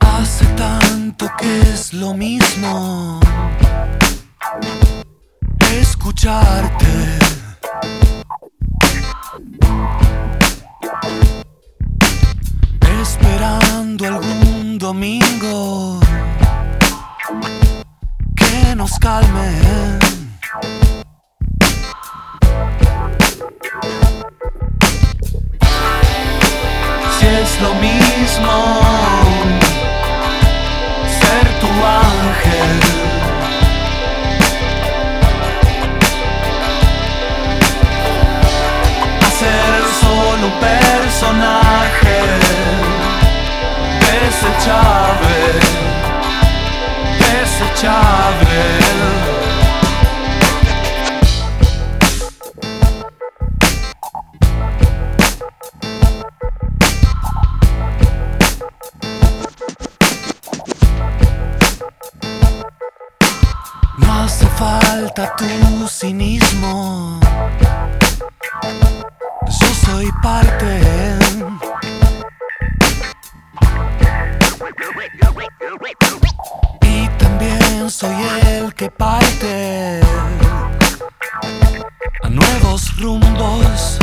Hace tanto que es lo mismo escucharte. Algún domingo que nos calme. Si es lo mismo No hace falta tu cinismo. Yo soy parte. Y también soy el que parte a nuevos rumbos.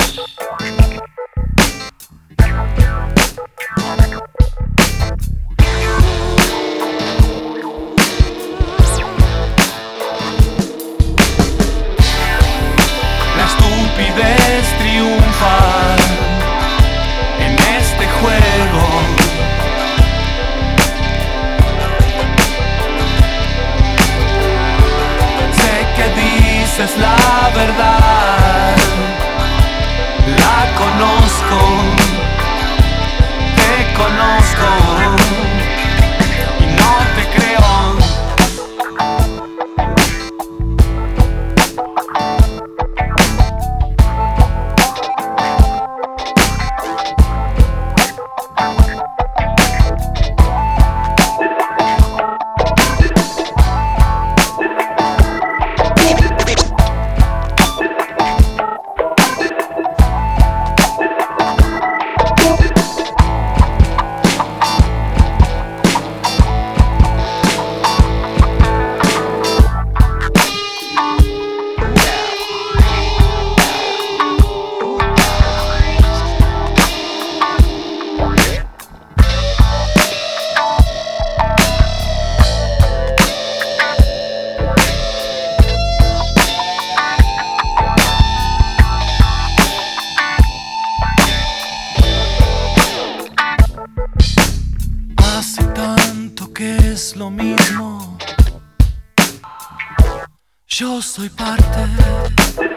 since life Hace tanto que es lo mismo. Yo soy parte.